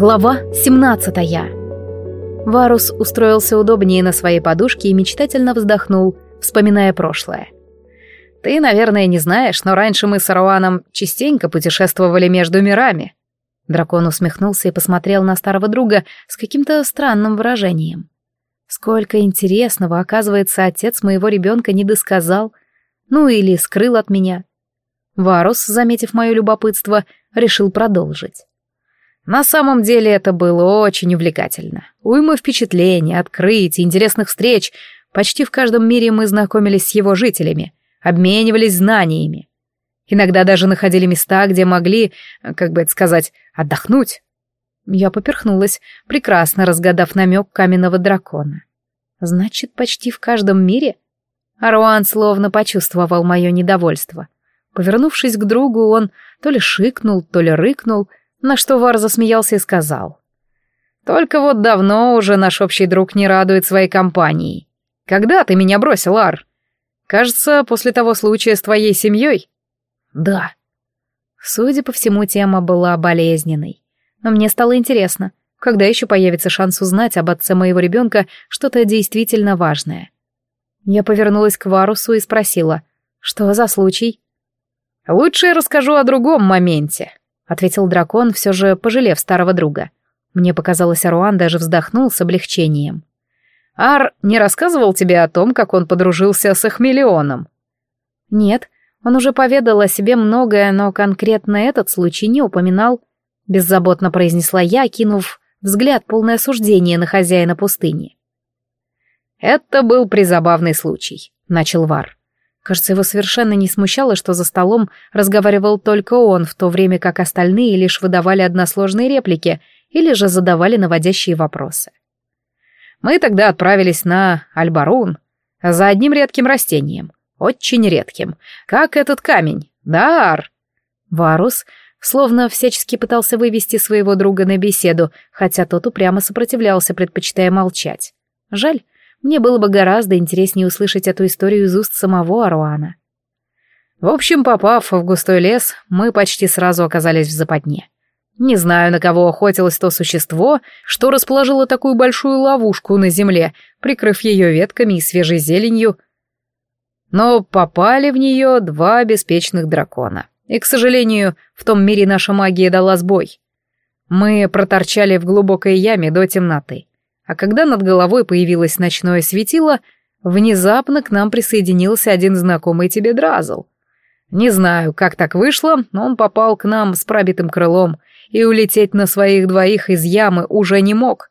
Глава 17 Варус устроился удобнее на своей подушке и мечтательно вздохнул, вспоминая прошлое. «Ты, наверное, не знаешь, но раньше мы с Аруаном частенько путешествовали между мирами». Дракон усмехнулся и посмотрел на старого друга с каким-то странным выражением. «Сколько интересного, оказывается, отец моего ребенка не досказал, ну или скрыл от меня». Варус, заметив мое любопытство, решил продолжить. На самом деле это было очень увлекательно. Уйма впечатлений, открытий, интересных встреч. Почти в каждом мире мы знакомились с его жителями, обменивались знаниями. Иногда даже находили места, где могли, как бы это сказать, отдохнуть. Я поперхнулась, прекрасно разгадав намек каменного дракона. Значит, почти в каждом мире? Аруан словно почувствовал мое недовольство. Повернувшись к другу, он то ли шикнул, то ли рыкнул, на что Вар засмеялся и сказал. «Только вот давно уже наш общий друг не радует своей компанией. Когда ты меня бросил, Ар? Кажется, после того случая с твоей семьей?» «Да». Судя по всему, тема была болезненной. Но мне стало интересно, когда еще появится шанс узнать об отце моего ребенка что-то действительно важное. Я повернулась к Варусу и спросила, что за случай? «Лучше я расскажу о другом моменте», ответил дракон, все же пожалев старого друга. Мне показалось, Аруан даже вздохнул с облегчением. «Ар не рассказывал тебе о том, как он подружился с Ахмелионом?» «Нет, он уже поведал о себе многое, но конкретно этот случай не упоминал», беззаботно произнесла я, кинув взгляд полное осуждение на хозяина пустыни. «Это был призабавный случай», — начал Вар. Кажется, его совершенно не смущало, что за столом разговаривал только он, в то время как остальные лишь выдавали односложные реплики или же задавали наводящие вопросы. Мы тогда отправились на Альбарун за одним редким растением, очень редким, как этот камень, дар. Варус словно всячески пытался вывести своего друга на беседу, хотя тот упрямо сопротивлялся, предпочитая молчать. Жаль, мне было бы гораздо интереснее услышать эту историю из уст самого Аруана. В общем, попав в густой лес, мы почти сразу оказались в западне. Не знаю, на кого охотилось то существо, что расположило такую большую ловушку на земле, прикрыв ее ветками и свежей зеленью. Но попали в нее два беспечных дракона. И, к сожалению, в том мире наша магия дала сбой. Мы проторчали в глубокой яме до темноты. А когда над головой появилось ночное светило, внезапно к нам присоединился один знакомый тебе Дразл. Не знаю, как так вышло, но он попал к нам с пробитым крылом и улететь на своих двоих из ямы уже не мог.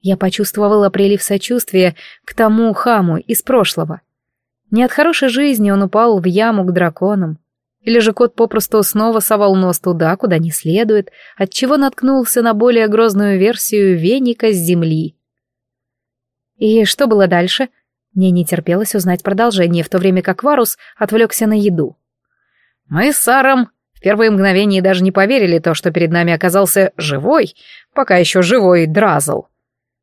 Я почувствовала прилив сочувствия к тому хаму из прошлого. Не от хорошей жизни он упал в яму к драконам. Или же кот попросту снова совал нос туда, куда не следует, отчего наткнулся на более грозную версию веника с земли. И что было дальше? Мне не терпелось узнать продолжение, в то время как Варус отвлекся на еду. Мы с Саром в первые мгновения даже не поверили то, что перед нами оказался живой, пока еще живой Дразл.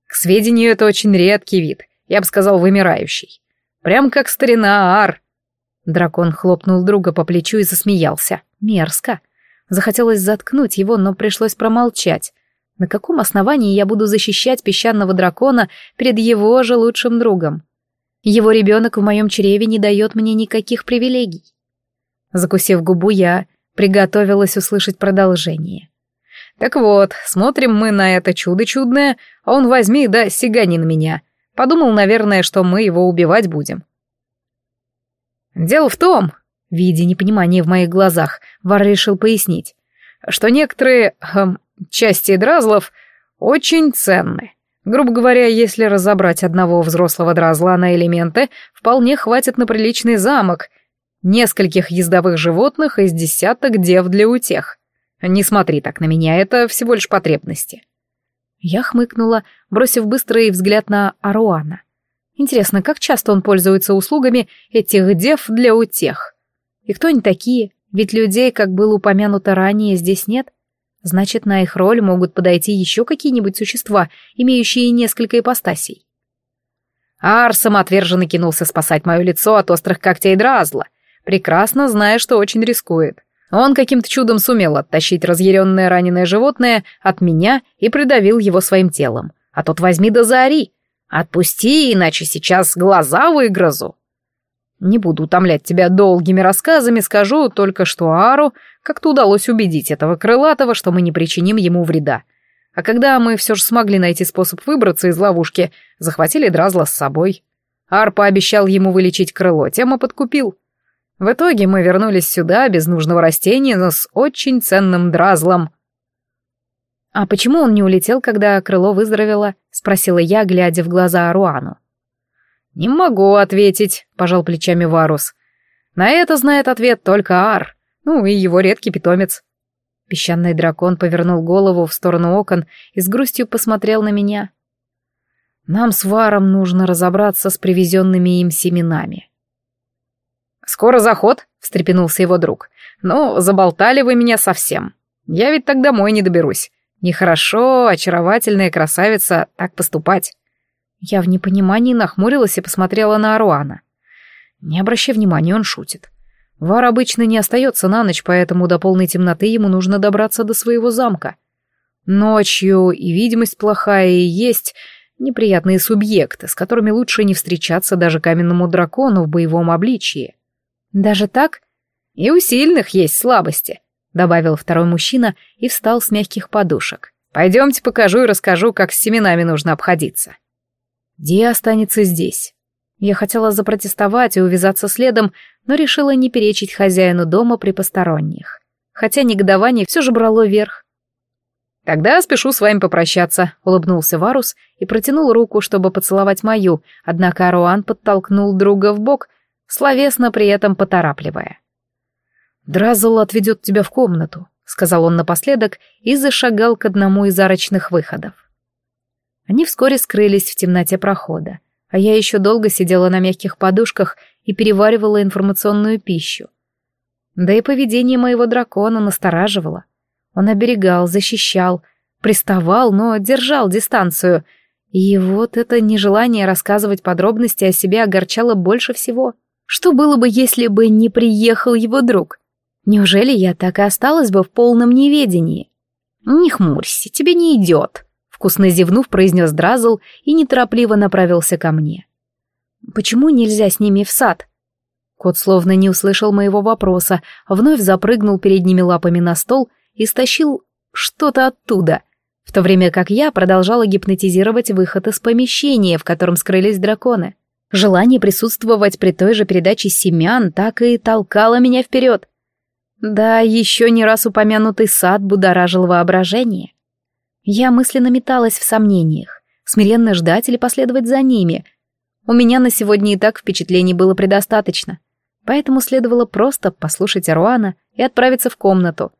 К сведению, это очень редкий вид, я бы сказал, вымирающий. Прям как старина Ар, Дракон хлопнул друга по плечу и засмеялся. Мерзко. Захотелось заткнуть его, но пришлось промолчать. На каком основании я буду защищать песчаного дракона перед его же лучшим другом? Его ребенок в моем чреве не дает мне никаких привилегий. Закусив губу, я приготовилась услышать продолжение. Так вот, смотрим мы на это чудо чудное, а он возьми да сигани на меня. Подумал, наверное, что мы его убивать будем. Дело в том, видя непонимание в моих глазах, Вар решил пояснить, что некоторые эм, части дразлов очень ценны. Грубо говоря, если разобрать одного взрослого дразла на элементы, вполне хватит на приличный замок, нескольких ездовых животных из десяток дев для утех. Не смотри так на меня, это всего лишь потребности. Я хмыкнула, бросив быстрый взгляд на Аруана. Интересно, как часто он пользуется услугами этих дев для утех? И кто они такие? Ведь людей, как было упомянуто ранее, здесь нет. Значит, на их роль могут подойти еще какие-нибудь существа, имеющие несколько ипостасей. Ар самоотверженно кинулся спасать мое лицо от острых когтей Дразла, прекрасно зная, что очень рискует. Он каким-то чудом сумел оттащить разъяренное раненое животное от меня и придавил его своим телом. А тот возьми да заори. Отпусти, иначе сейчас глаза выгрызу. Не буду утомлять тебя долгими рассказами, скажу только, что Ару как-то удалось убедить этого крылатого, что мы не причиним ему вреда. А когда мы все же смогли найти способ выбраться из ловушки, захватили Дразла с собой. Ар пообещал ему вылечить крыло, тем и подкупил. В итоге мы вернулись сюда без нужного растения, но с очень ценным Дразлом. «А почему он не улетел, когда крыло выздоровело?» — спросила я, глядя в глаза Аруану. «Не могу ответить», — пожал плечами Варус. «На это знает ответ только Ар, ну и его редкий питомец». Песчаный дракон повернул голову в сторону окон и с грустью посмотрел на меня. «Нам с Варом нужно разобраться с привезенными им семенами». «Скоро заход», — встрепенулся его друг. «Ну, заболтали вы меня совсем. Я ведь так домой не доберусь. Нехорошо, очаровательная красавица, так поступать». Я в непонимании нахмурилась и посмотрела на Аруана. Не обращай внимания, он шутит. Вар обычно не остается на ночь, поэтому до полной темноты ему нужно добраться до своего замка. Ночью и видимость плохая, и есть неприятные субъекты, с которыми лучше не встречаться даже каменному дракону в боевом обличии. Даже так? И у сильных есть слабости, добавил второй мужчина и встал с мягких подушек. Пойдемте покажу и расскажу, как с семенами нужно обходиться. Ди останется здесь. Я хотела запротестовать и увязаться следом, но решила не перечить хозяину дома при посторонних. Хотя негодование все же брало верх. «Тогда спешу с вами попрощаться», — улыбнулся Варус и протянул руку, чтобы поцеловать мою, однако Аруан подтолкнул друга в бок, словесно при этом поторапливая. «Дразл отведет тебя в комнату», — сказал он напоследок и зашагал к одному из арочных выходов. Они вскоре скрылись в темноте прохода, а я еще долго сидела на мягких подушках и переваривала информационную пищу. Да и поведение моего дракона настораживало. Он оберегал, защищал, приставал, но держал дистанцию. И вот это нежелание рассказывать подробности о себе огорчало больше всего. Что было бы, если бы не приехал его друг? Неужели я так и осталась бы в полном неведении? Не хмурься, тебе не идет. Вкусно зевнув, произнес Дразл и неторопливо направился ко мне. «Почему нельзя с ними в сад?» Кот словно не услышал моего вопроса, вновь запрыгнул передними лапами на стол и стащил что-то оттуда, в то время как я продолжала гипнотизировать выход из помещения, в котором скрылись драконы. Желание присутствовать при той же передаче семян так и толкало меня вперед. Да, еще не раз упомянутый сад будоражил воображение. Я мысленно металась в сомнениях, смиренно ждать или последовать за ними. У меня на сегодня и так впечатлений было предостаточно, поэтому следовало просто послушать Аруана и отправиться в комнату.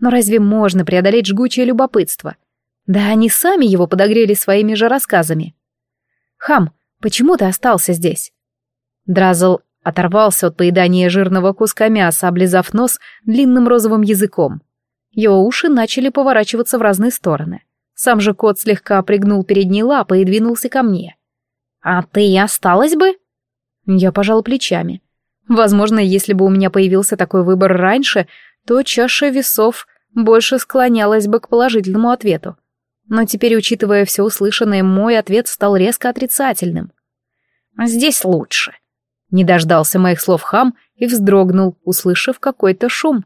Но разве можно преодолеть жгучее любопытство? Да они сами его подогрели своими же рассказами. «Хам, почему ты остался здесь?» Дразл оторвался от поедания жирного куска мяса, облизав нос длинным розовым языком. Его уши начали поворачиваться в разные стороны. Сам же кот слегка пригнул передние лапы и двинулся ко мне. «А ты осталась бы?» Я пожал плечами. Возможно, если бы у меня появился такой выбор раньше, то чаша весов больше склонялась бы к положительному ответу. Но теперь, учитывая все услышанное, мой ответ стал резко отрицательным. «Здесь лучше», — не дождался моих слов хам и вздрогнул, услышав какой-то шум.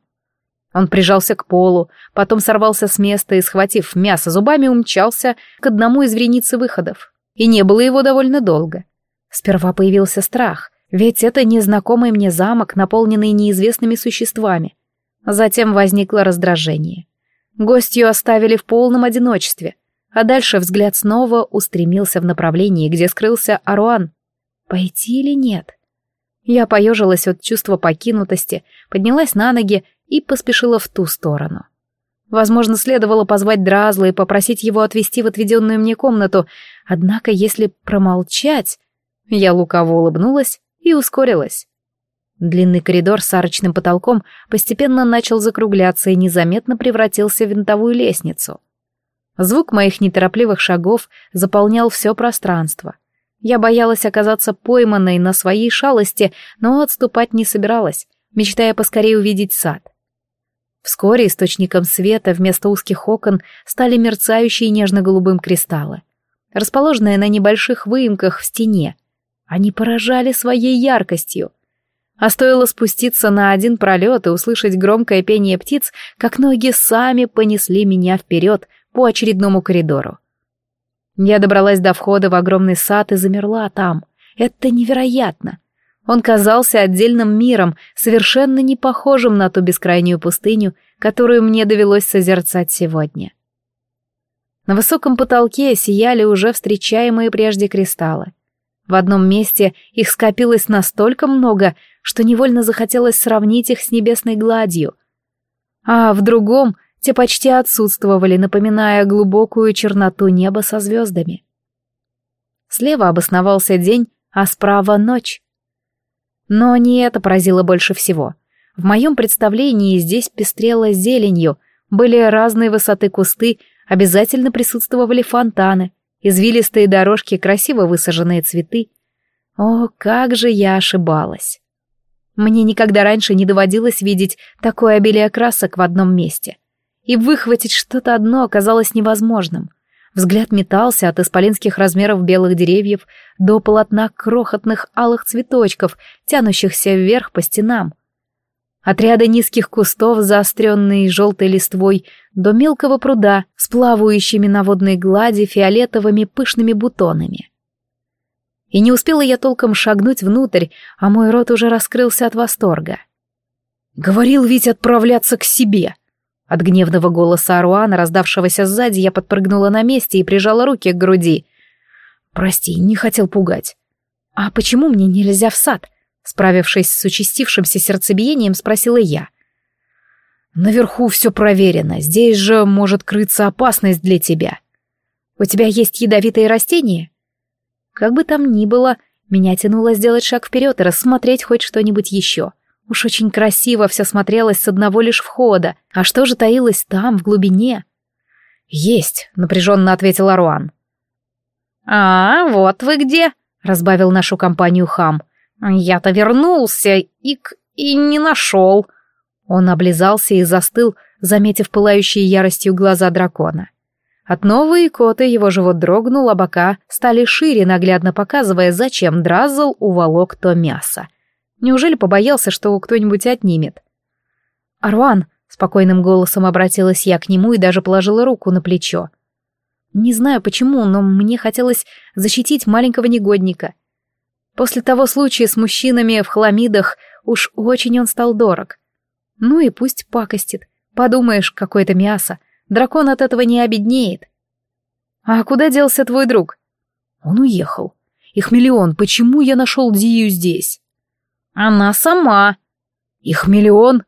Он прижался к полу, потом сорвался с места и, схватив мясо зубами, умчался к одному из вереницы выходов. И не было его довольно долго. Сперва появился страх, ведь это незнакомый мне замок, наполненный неизвестными существами. Затем возникло раздражение. Гостью оставили в полном одиночестве, а дальше взгляд снова устремился в направлении, где скрылся Аруан. Пойти или нет? Я поежилась от чувства покинутости, поднялась на ноги и поспешила в ту сторону. Возможно, следовало позвать Дразла и попросить его отвезти в отведенную мне комнату, однако если промолчать... Я лукаво улыбнулась и ускорилась. Длинный коридор с арочным потолком постепенно начал закругляться и незаметно превратился в винтовую лестницу. Звук моих неторопливых шагов заполнял все пространство. Я боялась оказаться пойманной на своей шалости, но отступать не собиралась, мечтая поскорее увидеть сад. Вскоре источником света вместо узких окон стали мерцающие нежно-голубым кристаллы, расположенные на небольших выемках в стене. Они поражали своей яркостью. А стоило спуститься на один пролет и услышать громкое пение птиц, как ноги сами понесли меня вперед по очередному коридору. Я добралась до входа в огромный сад и замерла там. Это невероятно. Он казался отдельным миром, совершенно не похожим на ту бескрайнюю пустыню, которую мне довелось созерцать сегодня. На высоком потолке сияли уже встречаемые прежде кристаллы. В одном месте их скопилось настолько много, что невольно захотелось сравнить их с небесной гладью. А в другом те почти отсутствовали, напоминая глубокую черноту неба со звездами. Слева обосновался день, а справа — ночь. Но не это поразило больше всего. В моем представлении здесь пестрело зеленью, были разные высоты кусты, обязательно присутствовали фонтаны, извилистые дорожки, красиво высаженные цветы. О, как же я ошибалась! Мне никогда раньше не доводилось видеть такое обилие красок в одном месте. И выхватить что-то одно оказалось невозможным — Взгляд метался от исполинских размеров белых деревьев до полотна крохотных алых цветочков, тянущихся вверх по стенам. От ряда низких кустов, заостренной желтой листвой, до мелкого пруда с плавающими на водной глади фиолетовыми пышными бутонами. И не успела я толком шагнуть внутрь, а мой рот уже раскрылся от восторга. «Говорил ведь отправляться к себе!» От гневного голоса Аруана, раздавшегося сзади, я подпрыгнула на месте и прижала руки к груди. «Прости, не хотел пугать». «А почему мне нельзя в сад?» Справившись с участившимся сердцебиением, спросила я. «Наверху все проверено, здесь же может крыться опасность для тебя. У тебя есть ядовитые растения?» Как бы там ни было, меня тянуло сделать шаг вперед и рассмотреть хоть что-нибудь еще. Уж очень красиво все смотрелось с одного лишь входа. А что же таилось там, в глубине? «Есть», — напряженно ответил Аруан. «А, вот вы где», — разбавил нашу компанию хам. «Я-то вернулся и, и не нашел». Он облизался и застыл, заметив пылающие яростью глаза дракона. От новой коты его живот дрогнул, а бока стали шире, наглядно показывая, зачем Дразл уволок то мясо. Неужели побоялся, что кто-нибудь отнимет? «Арван!» — спокойным голосом обратилась я к нему и даже положила руку на плечо. Не знаю почему, но мне хотелось защитить маленького негодника. После того случая с мужчинами в хламидах уж очень он стал дорог. Ну и пусть пакостит. Подумаешь, какое-то мясо. Дракон от этого не обеднеет. А куда делся твой друг? Он уехал. Их миллион, почему я нашел Дию здесь? Она сама. Их миллион.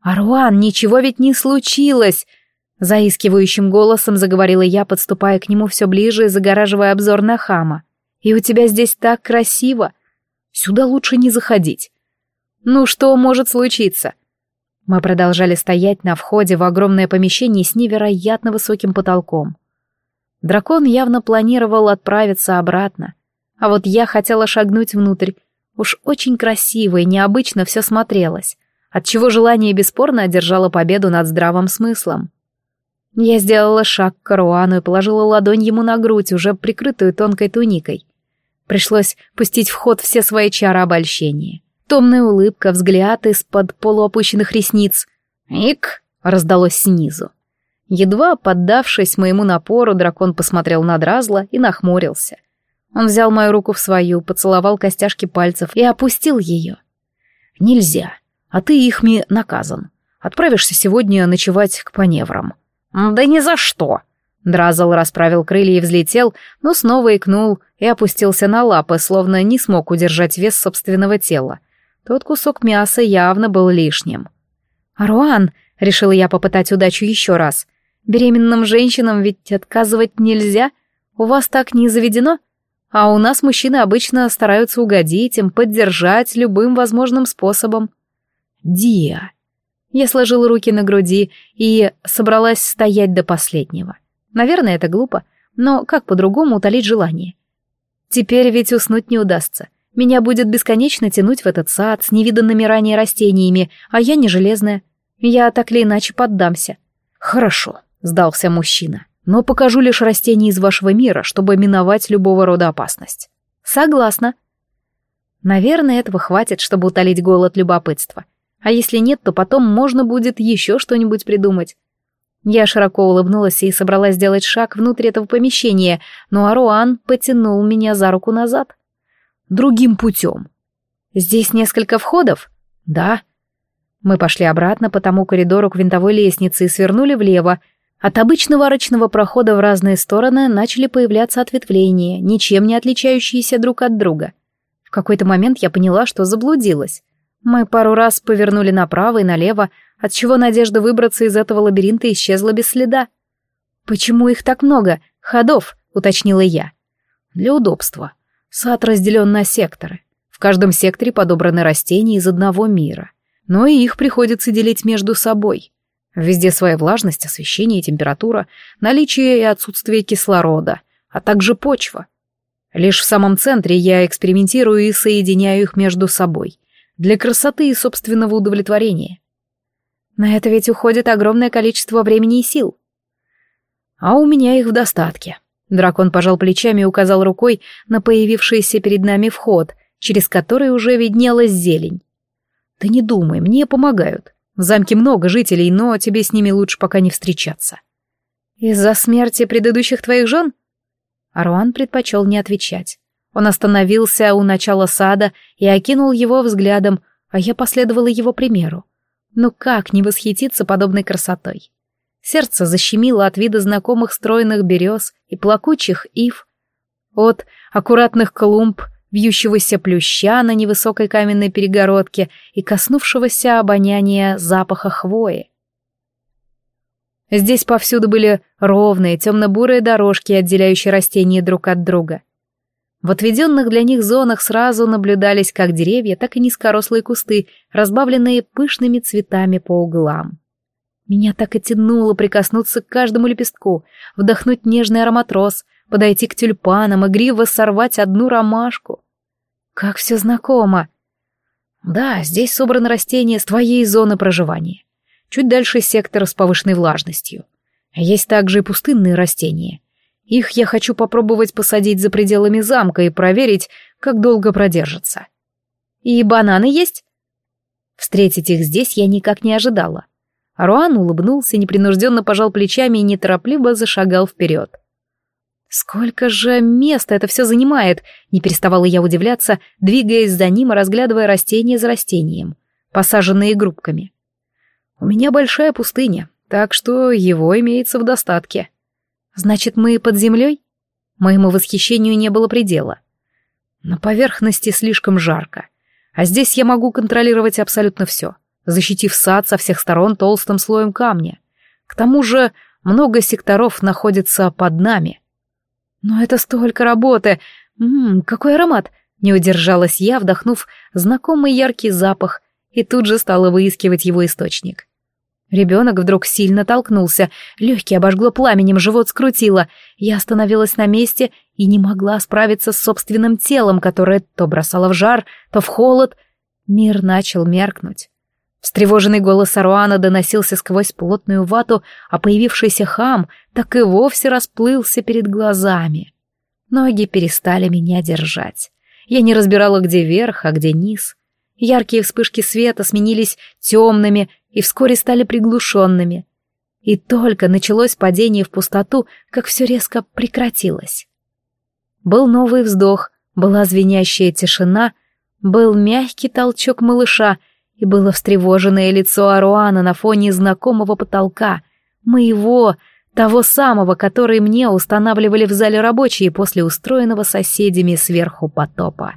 Аруан, ничего ведь не случилось. Заискивающим голосом заговорила я, подступая к нему все ближе и загораживая обзор на хама. И у тебя здесь так красиво. Сюда лучше не заходить. Ну что может случиться? Мы продолжали стоять на входе в огромное помещение с невероятно высоким потолком. Дракон явно планировал отправиться обратно, а вот я хотела шагнуть внутрь, Уж очень красиво и необычно все смотрелось, отчего желание бесспорно одержало победу над здравым смыслом. Я сделала шаг к Каруану и положила ладонь ему на грудь, уже прикрытую тонкой туникой. Пришлось пустить в ход все свои чары обольщения. Томная улыбка, взгляд из-под полуопущенных ресниц. «Ик!» — раздалось снизу. Едва поддавшись моему напору, дракон посмотрел на Дразла и нахмурился — он взял мою руку в свою, поцеловал костяшки пальцев и опустил ее. «Нельзя, а ты ихми наказан. Отправишься сегодня ночевать к паневрам». «Да ни за что!» Дразл расправил крылья и взлетел, но снова икнул и опустился на лапы, словно не смог удержать вес собственного тела. Тот кусок мяса явно был лишним. «Руан!» — решила я попытать удачу еще раз. «Беременным женщинам ведь отказывать нельзя? У вас так не заведено?» А у нас мужчины обычно стараются угодить им, поддержать любым возможным способом. Диа. Я сложила руки на груди и собралась стоять до последнего. Наверное, это глупо, но как по-другому утолить желание? Теперь ведь уснуть не удастся. Меня будет бесконечно тянуть в этот сад с невиданными ранее растениями, а я не железная. Я так или иначе поддамся. Хорошо, сдался мужчина. Но покажу лишь растения из вашего мира, чтобы миновать любого рода опасность. Согласна. Наверное, этого хватит, чтобы утолить голод любопытства. А если нет, то потом можно будет еще что-нибудь придумать. Я широко улыбнулась и собралась сделать шаг внутрь этого помещения, но Аруан потянул меня за руку назад. Другим путем. Здесь несколько входов? Да. Мы пошли обратно по тому коридору к винтовой лестнице и свернули влево. От обычного арочного прохода в разные стороны начали появляться ответвления, ничем не отличающиеся друг от друга. В какой-то момент я поняла, что заблудилась. Мы пару раз повернули направо и налево, отчего надежда выбраться из этого лабиринта исчезла без следа. «Почему их так много? Ходов?» — уточнила я. «Для удобства. Сад разделен на секторы. В каждом секторе подобраны растения из одного мира. Но и их приходится делить между собой. Везде своя влажность, освещение и температура, наличие и отсутствие кислорода, а также почва. Лишь в самом центре я экспериментирую и соединяю их между собой для красоты и собственного удовлетворения. На это ведь уходит огромное количество времени и сил. А у меня их в достатке. Дракон пожал плечами и указал рукой на появившийся перед нами вход, через который уже виднелась зелень. Ты не думай, мне помогают. В замке много жителей, но тебе с ними лучше пока не встречаться. Из-за смерти предыдущих твоих жен? Аруан предпочел не отвечать. Он остановился у начала сада и окинул его взглядом, а я последовала его примеру. Ну как не восхититься подобной красотой? Сердце защемило от вида знакомых стройных берез и плакучих ив, от аккуратных клумб, вьющегося плюща на невысокой каменной перегородке и коснувшегося обоняния запаха хвои. Здесь повсюду были ровные темно-бурые дорожки, отделяющие растения друг от друга — в отведенных для них зонах сразу наблюдались как деревья, так и низкорослые кусты, разбавленные пышными цветами по углам. Меня так и тянуло прикоснуться к каждому лепестку, вдохнуть нежный аромат роз, подойти к тюльпанам, игриво сорвать одну ромашку. Как все знакомо. Да, здесь собраны растения с твоей зоны проживания. Чуть дальше сектор с повышенной влажностью. Есть также и пустынные растения — их я хочу попробовать посадить за пределами замка и проверить, как долго продержатся. И бананы есть? Встретить их здесь я никак не ожидала. Руан улыбнулся, непринужденно пожал плечами и неторопливо зашагал вперед. Сколько же места это все занимает, не переставала я удивляться, двигаясь за ним и разглядывая растение за растением, посаженные группками. У меня большая пустыня, так что его имеется в достатке. Значит, мы под землей? Моему восхищению не было предела. На поверхности слишком жарко. А здесь я могу контролировать абсолютно все, защитив сад со всех сторон толстым слоем камня. К тому же много секторов находится под нами. Но это столько работы. Ммм, какой аромат! Не удержалась я, вдохнув знакомый яркий запах, и тут же стала выискивать его источник. Ребенок вдруг сильно толкнулся, легкий обожгло пламенем, живот скрутило. Я остановилась на месте и не могла справиться с собственным телом, которое то бросало в жар, то в холод. Мир начал меркнуть. Встревоженный голос Аруана доносился сквозь плотную вату, а появившийся хам так и вовсе расплылся перед глазами. Ноги перестали меня держать. Я не разбирала, где верх, а где низ. Яркие вспышки света сменились темными и вскоре стали приглушенными. И только началось падение в пустоту, как все резко прекратилось. Был новый вздох, была звенящая тишина, был мягкий толчок малыша, и было встревоженное лицо Аруана на фоне знакомого потолка, моего, того самого, который мне устанавливали в зале рабочие после устроенного соседями сверху потопа.